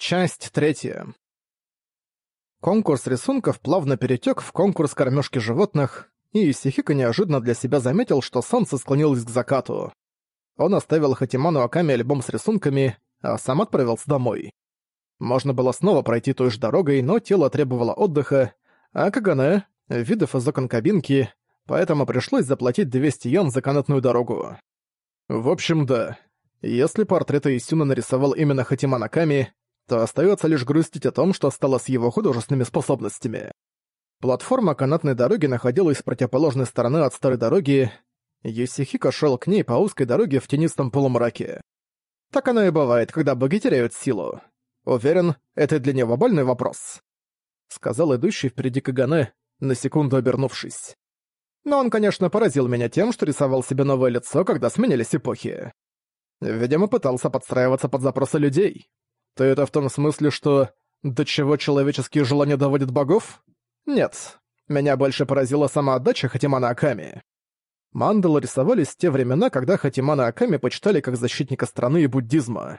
Часть третья. Конкурс рисунков плавно перетек в конкурс кормежки животных, и Исихико неожиданно для себя заметил, что солнце склонилось к закату. Он оставил Хатиману Аками альбом с рисунками, а сам отправился домой. Можно было снова пройти той же дорогой, но тело требовало отдыха, а Кагане — видов из окон кабинки, поэтому пришлось заплатить 200 йен за канатную дорогу. В общем, да. Если портреты Исюна нарисовал именно Хатиман Аками, то остается лишь грустить о том, что стало с его художественными способностями. Платформа канатной дороги находилась с противоположной стороны от старой дороги, Юсихико шел к ней по узкой дороге в тенистом полумраке. Так оно и бывает, когда боги теряют силу. Уверен, это для него больной вопрос. Сказал идущий впереди Кагане, на секунду обернувшись. Но он, конечно, поразил меня тем, что рисовал себе новое лицо, когда сменились эпохи. Видимо, пытался подстраиваться под запросы людей. То это в том смысле, что до чего человеческие желания доводят богов? Нет. Меня больше поразила сама отдача Хатимана Аками. Мандалы рисовались в те времена, когда Хатимана Аками почитали как защитника страны и буддизма.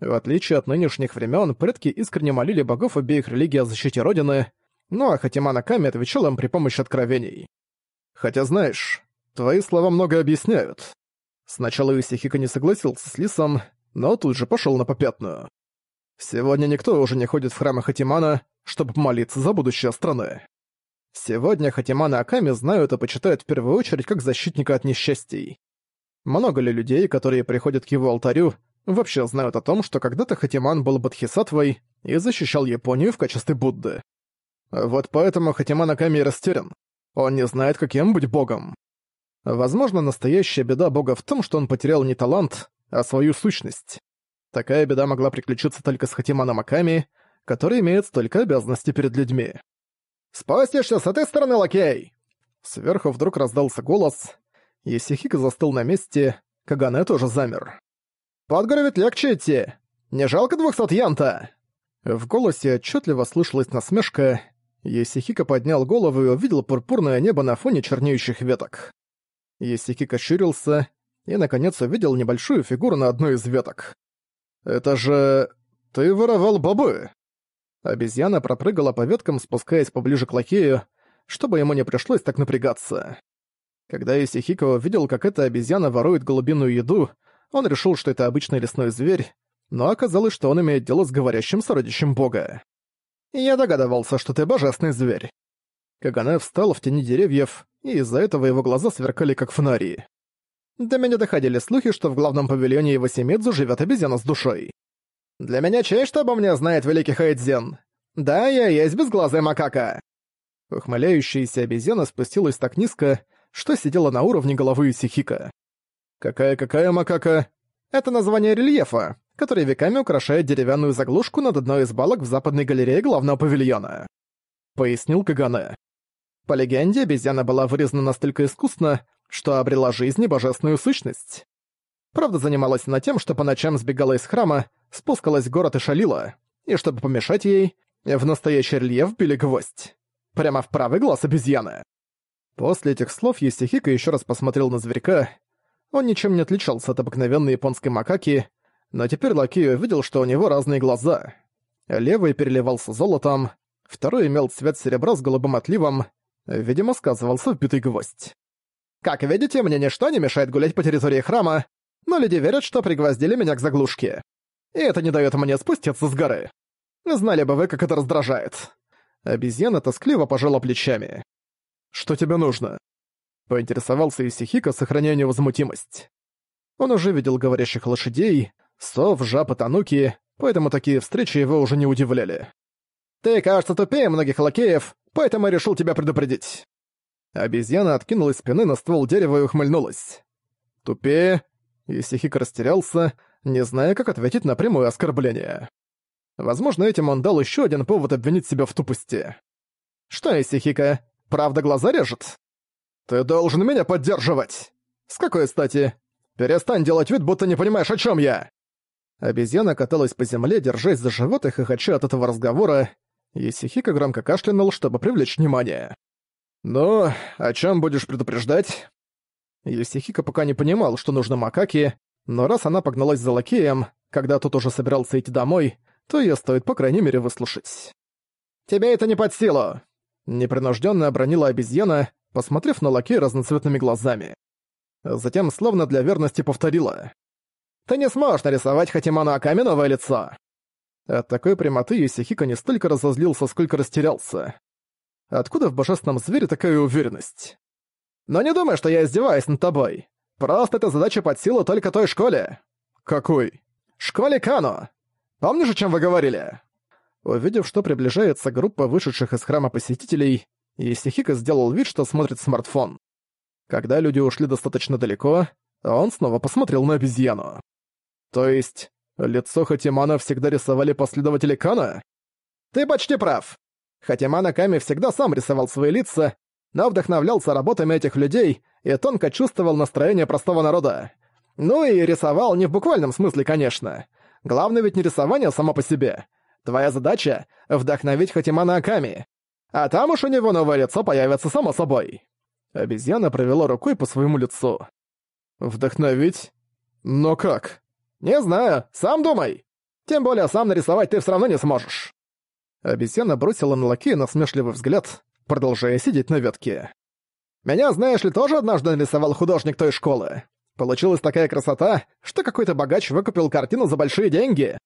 В отличие от нынешних времен, предки искренне молили богов обеих религий о защите Родины, ну а Хатиман Аками отвечал им при помощи откровений. Хотя знаешь, твои слова много объясняют. Сначала Исихика не согласился с Лисом, но тут же пошел на попятную. Сегодня никто уже не ходит в храмы Хатимана, чтобы молиться за будущее страны. Сегодня Хатимана Аками знают и почитают в первую очередь как защитника от несчастий. Много ли людей, которые приходят к его алтарю, вообще знают о том, что когда-то Хатиман был бодхисаттвой и защищал Японию в качестве Будды? Вот поэтому Хатиман Аками растерян. Он не знает, каким быть богом. Возможно, настоящая беда бога в том, что он потерял не талант, а свою сущность. Такая беда могла приключиться только с Хатиманом Аками, который имеет столько обязанностей перед людьми. «Спустишься с этой стороны, лакей!» Сверху вдруг раздался голос. и Есихика застыл на месте, Кагане тоже замер. «Под горы ведь легче идти! Не жалко двухсот янта!» В голосе отчетливо слышалась насмешка. Есихика поднял голову и увидел пурпурное небо на фоне чернеющих веток. Есихика щурился и, наконец, увидел небольшую фигуру на одной из веток. Это же... Ты воровал бобы!» Обезьяна пропрыгала по веткам, спускаясь поближе к лакею, чтобы ему не пришлось так напрягаться. Когда Исихико увидел, как эта обезьяна ворует голубиную еду, он решил, что это обычный лесной зверь, но оказалось, что он имеет дело с говорящим сородичем бога. «Я догадывался, что ты божественный зверь». Кагане встал в тени деревьев, и из-за этого его глаза сверкали как фонари. До меня доходили слухи, что в главном павильоне Ивасимидзу живет обезьяна с душой. Для меня честь обо мне знает великий Хайдзен. Да, я есть безглазая макака. Ухмыляющаяся обезьяна спустилась так низко, что сидела на уровне головы Сихика. Какая-какая макака? Это название рельефа, который веками украшает деревянную заглушку над одной из балок в западной галерее главного павильона. Пояснил Кагане. По легенде, обезьяна была вырезана настолько искусно, что обрела жизнь и божественную сущность. Правда занималась она тем, что по ночам сбегала из храма, спускалась в город и шалила, и чтобы помешать ей, в настоящий рельеф били гвоздь. Прямо в правый глаз обезьяны. После этих слов Есихика еще раз посмотрел на зверька. Он ничем не отличался от обыкновенной японской макаки, но теперь Лакио видел, что у него разные глаза. Левый переливался золотом, второй имел цвет серебра с голубым отливом, видимо, сказывался вбитый гвоздь. Как видите, мне ничто не мешает гулять по территории храма, но люди верят, что пригвоздили меня к заглушке. И это не дает мне спуститься с горы. Знали бы вы, как это раздражает. Обезьяна тоскливо пожала плечами. «Что тебе нужно?» Поинтересовался Исихика, сохраняя невозмутимость. Он уже видел говорящих лошадей, сов, жаб и тануки, поэтому такие встречи его уже не удивляли. «Ты, кажется, тупее многих лакеев, поэтому я решил тебя предупредить». Обезьяна откинулась спины на ствол дерева и ухмыльнулась. «Тупее!» Исихик растерялся, не зная, как ответить на прямое оскорбление. Возможно, этим он дал еще один повод обвинить себя в тупости. «Что, Исихика, правда глаза режет?» «Ты должен меня поддерживать!» «С какой стати? Перестань делать вид, будто не понимаешь, о чем я!» Обезьяна каталась по земле, держась за живот и хохоча от этого разговора, Исихика громко кашлянул, чтобы привлечь внимание. «Ну, о чем будешь предупреждать?» Юсихика пока не понимал, что нужно макаке, но раз она погналась за лакеем, когда тот уже собирался идти домой, то ее стоит по крайней мере выслушать. «Тебе это не под силу!» Непринужденно обронила обезьяна, посмотрев на лакея разноцветными глазами. Затем словно для верности повторила. «Ты не сможешь нарисовать Хатиману Аками новое лицо!» От такой прямоты Юсихика не столько разозлился, сколько растерялся. Откуда в божественном звере такая уверенность? Но не думай, что я издеваюсь над тобой. Просто эта задача под силу только той школе. Какой? Школе Кано. Помнишь, о чем вы говорили? Увидев, что приближается группа вышедших из храма посетителей, Исихика сделал вид, что смотрит смартфон. Когда люди ушли достаточно далеко, он снова посмотрел на обезьяну. То есть, лицо Хатимана всегда рисовали последователи Кана? Ты почти прав хотя Манаками всегда сам рисовал свои лица, но вдохновлялся работами этих людей и тонко чувствовал настроение простого народа. Ну и рисовал не в буквальном смысле, конечно. Главное ведь не рисование само по себе. Твоя задача — вдохновить Хатимана Аками. А там уж у него новое лицо появится само собой. Обезьяна провела рукой по своему лицу. Вдохновить? Но как? Не знаю, сам думай. Тем более сам нарисовать ты все равно не сможешь. Обезьяна бросила на лакея насмешливый взгляд, продолжая сидеть на ветке. «Меня, знаешь ли, тоже однажды нарисовал художник той школы. Получилась такая красота, что какой-то богач выкупил картину за большие деньги.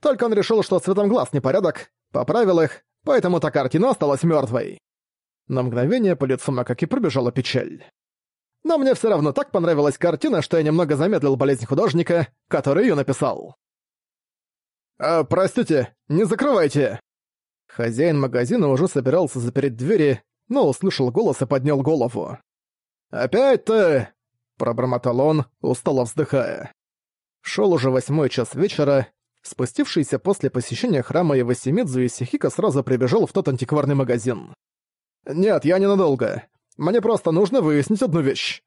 Только он решил, что цветом глаз непорядок, поправил их, поэтому та картина осталась мёртвой. На мгновение по лицу Макаки пробежала печаль. Но мне все равно так понравилась картина, что я немного замедлил болезнь художника, который ее написал. «Э, «Простите, не закрывайте!» Хозяин магазина уже собирался запереть двери, но услышал голос и поднял голову. «Опять ты!» – пробормотал он, устало вздыхая. Шел уже восьмой час вечера. Спустившийся после посещения храма Явасимидзу Исихика сразу прибежал в тот антикварный магазин. «Нет, я ненадолго. Мне просто нужно выяснить одну вещь».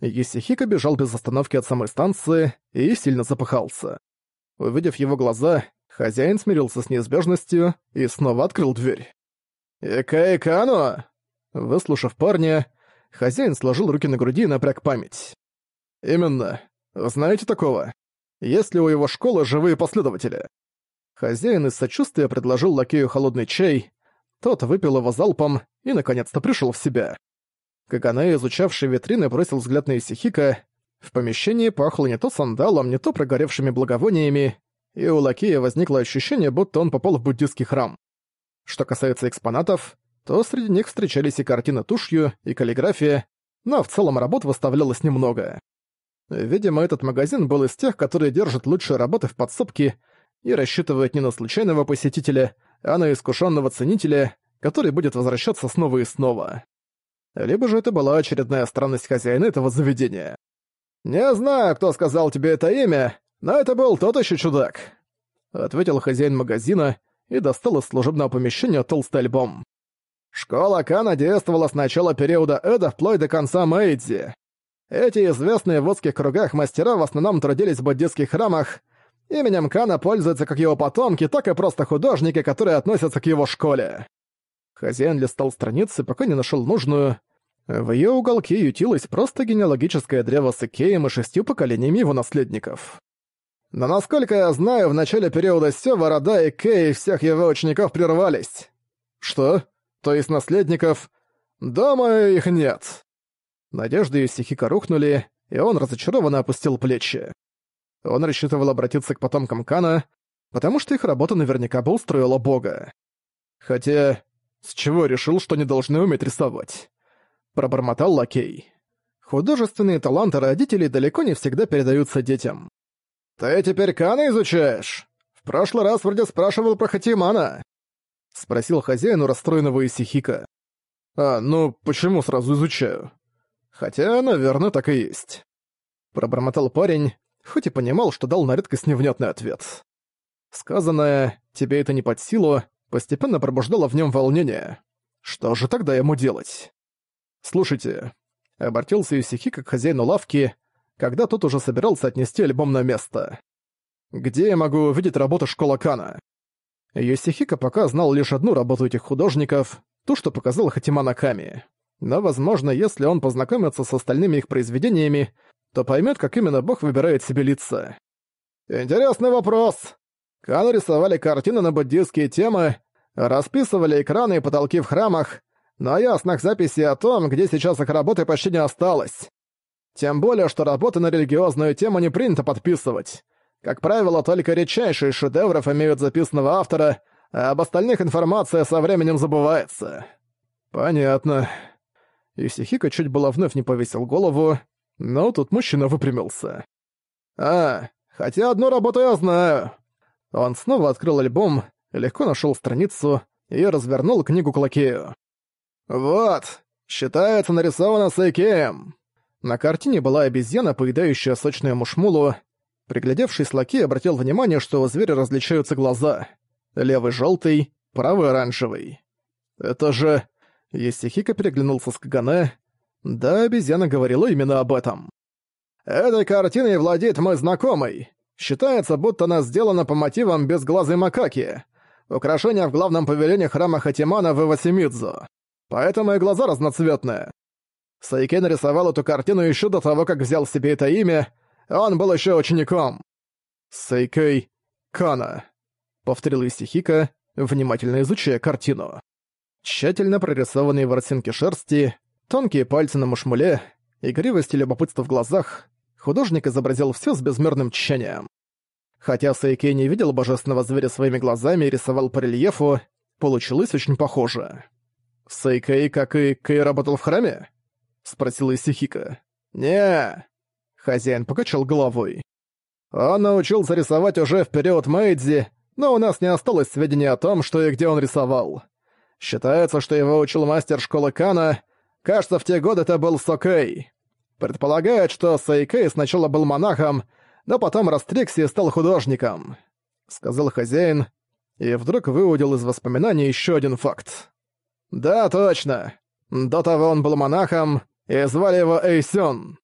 Исихика бежал без остановки от самой станции и сильно запыхался. Увидев его глаза, Хозяин смирился с неизбежностью и снова открыл дверь. «Эка-экано!» ну!» Выслушав парня, хозяин сложил руки на груди и напряг память. «Именно. Знаете такого? Есть ли у его школы живые последователи?» Хозяин из сочувствия предложил лакею холодный чай. Тот выпил его залпом и, наконец-то, пришел в себя. Как она, изучавшая витрины, бросил взгляд на Исихика. В помещении пахло не то сандалом, не то прогоревшими благовониями, и у лакея возникло ощущение, будто он попал в буддийский храм. Что касается экспонатов, то среди них встречались и картины тушью, и каллиграфия, но в целом работ выставлялось немного. Видимо, этот магазин был из тех, которые держат лучшие работы в подсобке и рассчитывают не на случайного посетителя, а на искушенного ценителя, который будет возвращаться снова и снова. Либо же это была очередная странность хозяина этого заведения. «Не знаю, кто сказал тебе это имя, но это был тот еще чудак», — ответил хозяин магазина и достал из служебного помещения толстый альбом. «Школа Кана действовала с начала периода Эда вплоть до конца Мэйдзи. Эти известные в водских кругах мастера в основном трудились в буддистских храмах. Именем Кана пользуются как его потомки, так и просто художники, которые относятся к его школе». Хозяин листал страницы, пока не нашел нужную. В ее уголке ютилось просто генеалогическое древо с Икеем и шестью поколениями его наследников. Но, насколько я знаю, в начале периода Сева, Рода и Кей и всех его учеников прервались. Что? То есть наследников? Дома их нет. Надежды и стихика рухнули, и он разочарованно опустил плечи. Он рассчитывал обратиться к потомкам Кана, потому что их работа наверняка бы устроила бога. Хотя, с чего решил, что не должны уметь рисовать? Пробормотал лакей. Художественные таланты родителей далеко не всегда передаются детям. «Ты теперь Кана изучаешь? В прошлый раз вроде спрашивал про Хатимана». Спросил хозяин у расстроенного Исихика. «А, ну почему сразу изучаю?» «Хотя, наверное, так и есть». Пробормотал парень, хоть и понимал, что дал на редкость невнятный ответ. Сказанное «тебе это не под силу» постепенно пробуждало в нем волнение. Что же тогда ему делать? «Слушайте», — обратился Юсихи к хозяину лавки, когда тот уже собирался отнести альбом на место. «Где я могу увидеть работу школа Кана?» Йосихико пока знал лишь одну работу этих художников, ту, что показал Хатима Наками. Но, возможно, если он познакомится с остальными их произведениями, то поймет, как именно Бог выбирает себе лица. «Интересный вопрос!» Кан рисовали картины на буддийские темы, расписывали экраны и потолки в храмах, но ясных записей о том, где сейчас их работы почти не осталось. Тем более, что работы на религиозную тему не принято подписывать. Как правило, только редчайшие шедевров имеют записанного автора, а об остальных информация со временем забывается. Понятно. Исихика чуть было вновь не повесил голову, но тут мужчина выпрямился. А, хотя одну работу я знаю. Он снова открыл альбом, легко нашел страницу и развернул книгу к лакею. Вот, считается нарисовано с Икеем. На картине была обезьяна, поедающая сочную мушмулу. Приглядевшись, лаке обратил внимание, что у зверя различаются глаза. Левый — желтый, правый — оранжевый. «Это же...» Есихика переглянулся с Кагане. «Да, обезьяна говорила именно об этом». «Этой картиной владеет мой знакомый. Считается, будто она сделана по мотивам безглазой макаки. Украшение в главном павильоне храма Хатимана в Ивасимидзу. Поэтому и глаза разноцветные. Сайкен нарисовал эту картину еще до того, как взял себе это имя. Он был еще учеником. Сайкей Кана. Повторил Исихика, внимательно изучая картину. Тщательно прорисованные ворсинки шерсти, тонкие пальцы на мушмуле, игривость и любопытство в глазах, художник изобразил все с безмерным тщанием. Хотя Сайкей не видел божественного зверя своими глазами и рисовал по рельефу, получилось очень похоже. Сайкей, как и Кей, работал в храме? — спросила Исихика. не Хозяин покачал головой. «Он научился рисовать уже в период Мэйдзи, но у нас не осталось сведений о том, что и где он рисовал. Считается, что его учил мастер школы Кана. Кажется, в те годы это был Сокэй. Предполагают, что Сайкэй сначала был монахом, но потом растригся и стал художником», — сказал хозяин, и вдруг выудил из воспоминаний еще один факт. «Да, точно. До того он был монахом, и звали его Эйсён.